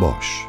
Boş,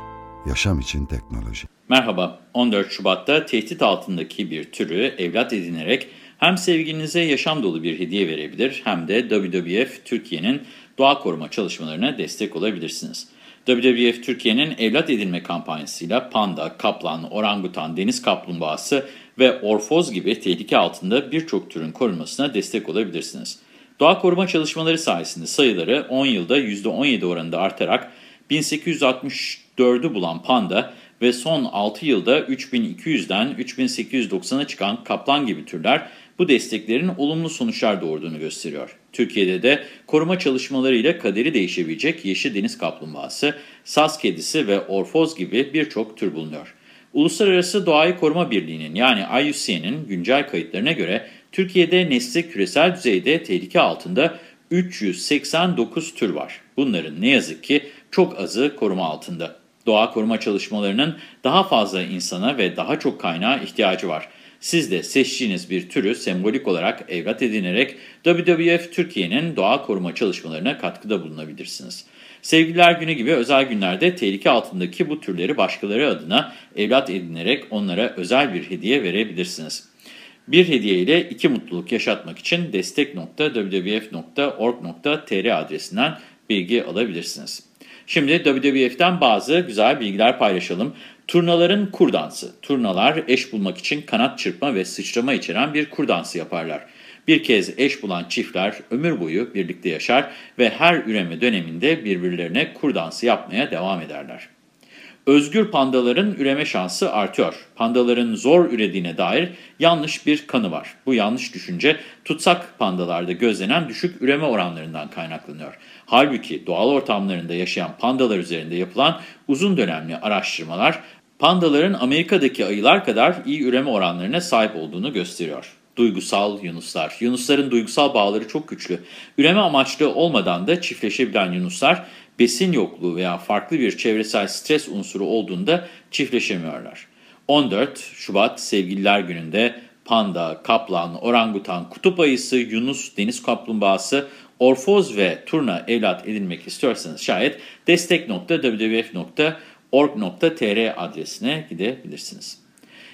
yaşam için teknoloji. Merhaba, 14 Şubat'ta tehdit altındaki bir türü evlat edinerek hem sevgilinize yaşam dolu bir hediye verebilir hem de WWF Türkiye'nin doğa koruma çalışmalarına destek olabilirsiniz. WWF Türkiye'nin evlat edinme kampanyasıyla panda, kaplan, orangutan, deniz kaplumbağası ve orfoz gibi tehlike altında birçok türün korunmasına destek olabilirsiniz. Doğa koruma çalışmaları sayesinde sayıları 10 yılda %17 oranında artarak 1864'ü bulan panda ve son 6 yılda 3200'den 3890'a çıkan kaplan gibi türler bu desteklerin olumlu sonuçlar doğurduğunu gösteriyor. Türkiye'de de koruma çalışmalarıyla kaderi değişebilecek yeşil deniz kaplumbağası, saz kedisi ve orfoz gibi birçok tür bulunuyor. Uluslararası Doğayı Koruma Birliği'nin yani IUCN'in güncel kayıtlarına göre Türkiye'de nesli küresel düzeyde tehlike altında 389 tür var. Bunların ne yazık ki çok azı koruma altında. Doğa koruma çalışmalarının daha fazla insana ve daha çok kaynağa ihtiyacı var. Siz de seçtiğiniz bir türü sembolik olarak evlat edinerek WWF Türkiye'nin doğa koruma çalışmalarına katkıda bulunabilirsiniz. Sevgililer Günü gibi özel günlerde tehlike altındaki bu türleri başkaları adına evlat edinerek onlara özel bir hediye verebilirsiniz. Bir hediye ile iki mutluluk yaşatmak için destek.wwf.org.tr adresinden bilgi alabilirsiniz. Şimdi WWF'den bazı güzel bilgiler paylaşalım. Turnaların kur dansı. Turnalar eş bulmak için kanat çırpma ve sıçrama içeren bir kur dansı yaparlar. Bir kez eş bulan çiftler ömür boyu birlikte yaşar ve her üreme döneminde birbirlerine kur dansı yapmaya devam ederler. Özgür pandaların üreme şansı artıyor. Pandaların zor ürediğine dair yanlış bir kanı var. Bu yanlış düşünce tutsak pandalarda gözlenen düşük üreme oranlarından kaynaklanıyor. Halbuki doğal ortamlarında yaşayan pandalar üzerinde yapılan uzun dönemli araştırmalar pandaların Amerika'daki ayılar kadar iyi üreme oranlarına sahip olduğunu gösteriyor. Duygusal yunuslar. Yunusların duygusal bağları çok güçlü. Üreme amaçlı olmadan da çiftleşebilen yunuslar besin yokluğu veya farklı bir çevresel stres unsuru olduğunda çiftleşemiyorlar. 14 Şubat Sevgililer Günü'nde panda, kaplan, orangutan, kutup ayısı, yunus, deniz kaplumbağası, orfoz ve turna evlat edinmek istiyorsanız şayet destek.wwf.org.tr adresine gidebilirsiniz.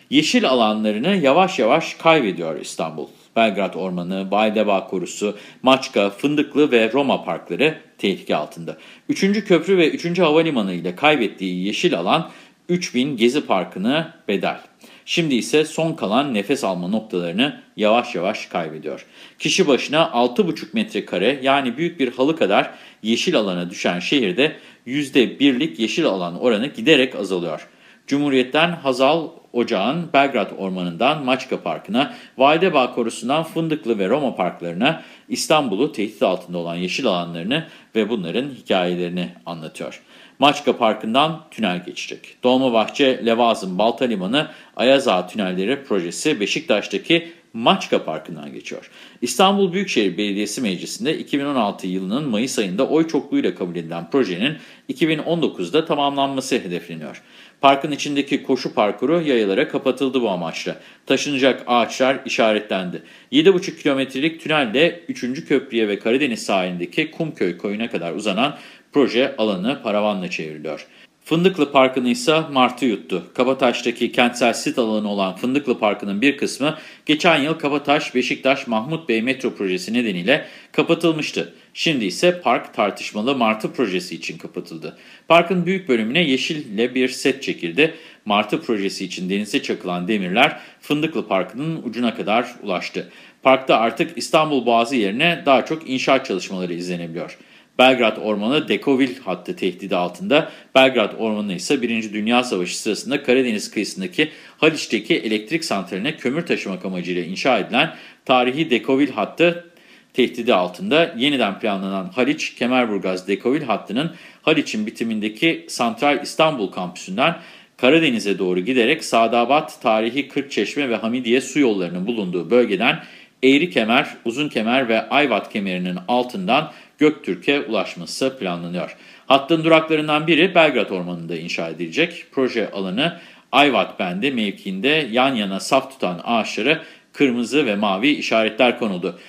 Yeşil alanlarını yavaş yavaş kaybediyor İstanbul. Belgrad Ormanı, Baydeba Korusu, Maçka, Fındıklı ve Roma parkları tehlike altında. Üçüncü köprü ve üçüncü havalimanı ile kaybettiği yeşil alan 3000 Gezi Parkı'nı bedel. Şimdi ise son kalan nefes alma noktalarını yavaş yavaş kaybediyor. Kişi başına 6,5 metrekare yani büyük bir halı kadar yeşil alana düşen şehirde %1'lik yeşil alan oranı giderek azalıyor. Cumhuriyet'ten Hazal Ocağın Belgrad Ormanı'ndan Maçka Parkı'na, Validebağ Korusu'ndan Fındıklı ve Roma parklarına İstanbul'u tehdit altında olan yeşil alanlarını ve bunların hikayelerini anlatıyor. Maçka Parkı'ndan tünel geçecek. Dolmabahçe, Levazım, Balta Limanı, Ayazağa Tünelleri projesi Beşiktaş'taki Maçka Parkı'ndan geçiyor. İstanbul Büyükşehir Belediyesi Meclisi'nde 2016 yılının Mayıs ayında oy çokluğuyla kabul edilen projenin 2019'da tamamlanması hedefleniyor. Parkın içindeki koşu parkuru yayalara kapatıldı bu amaçla. Taşınacak ağaçlar işaretlendi. 7,5 kilometrelik tünelle 3. köprüye ve Karadeniz sahilindeki Kumköy koyuna kadar uzanan proje alanı paravanla çevriliyor. Fındıklı Parkı'nı ise Martı yuttu. Kabataş'taki kentsel sit alanı olan Fındıklı Parkı'nın bir kısmı geçen yıl Kabataş, Beşiktaş, Mahmut Bey metro projesi nedeniyle kapatılmıştı. Şimdi ise park tartışmalı Martı projesi için kapatıldı. Parkın büyük bölümüne yeşille bir set çekildi. Martı projesi için denize çakılan demirler Fındıklı Parkı'nın ucuna kadar ulaştı. Parkta artık İstanbul Boğazı yerine daha çok inşaat çalışmaları izlenebiliyor. Belgrad Ormanı Dekovil hattı tehdidi altında. Belgrad Ormanı ise 1. Dünya Savaşı sırasında Karadeniz kıyısındaki Haliç'teki elektrik santraline kömür taşımak amacıyla inşa edilen tarihi Dekovil hattı tehdidi altında yeniden planlanan Haliç-Kemerburgaz-Dekovil hattının Haliç'in bitimindeki Santral İstanbul kampüsünden Karadeniz'e doğru giderek Sadabat, Tarihi Kırkçeşme ve Hamidiye su yollarının bulunduğu bölgeden Eğri Kemer, Uzun Kemer ve Ayvat kemerinin altından Göktürk'e ulaşması planlanıyor. Hattın duraklarından biri Belgrad Ormanı'nda inşa edilecek. Proje alanı Ayvat Bendi mevkiinde yan yana saf tutan ağaçları kırmızı ve mavi işaretler konuldu.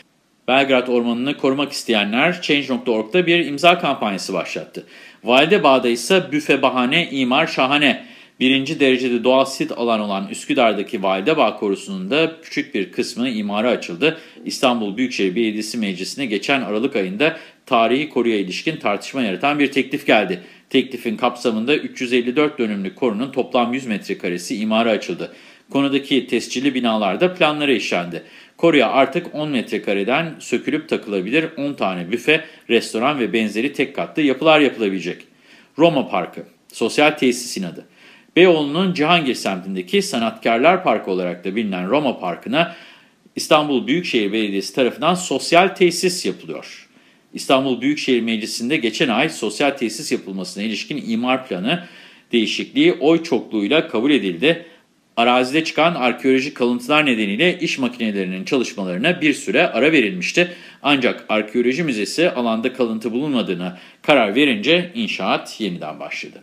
Belgrad Ormanı'nı korumak isteyenler Change.org'da bir imza kampanyası başlattı. Validebağ'da ise büfe bahane, imar şahane. Birinci derecede doğal sit alan olan Üsküdar'daki Validebağ Korusu'nun da küçük bir kısmı imara açıldı. İstanbul Büyükşehir Belediyesi Meclisi'ne geçen Aralık ayında tarihi koruya ilişkin tartışma yaratan bir teklif geldi. Teklifin kapsamında 354 dönümlük korunun toplam 100 metrekaresi imara açıldı. Konudaki tescilli binalarda planlara işlendi. Koruya artık 10 metrekareden sökülüp takılabilir 10 tane büfe, restoran ve benzeri tek katlı yapılar yapılabilecek. Roma Parkı, sosyal tesisin adı. Beyoğlu'nun Cihangir semtindeki Sanatkarlar Parkı olarak da bilinen Roma Parkı'na İstanbul Büyükşehir Belediyesi tarafından sosyal tesis yapılıyor. İstanbul Büyükşehir Meclisi'nde geçen ay sosyal tesis yapılmasına ilişkin imar planı değişikliği oy çokluğuyla kabul edildi. Arazide çıkan arkeolojik kalıntılar nedeniyle iş makinelerinin çalışmalarına bir süre ara verilmişti. Ancak Arkeoloji Müzesi alanda kalıntı bulunmadığına karar verince inşaat yeniden başladı.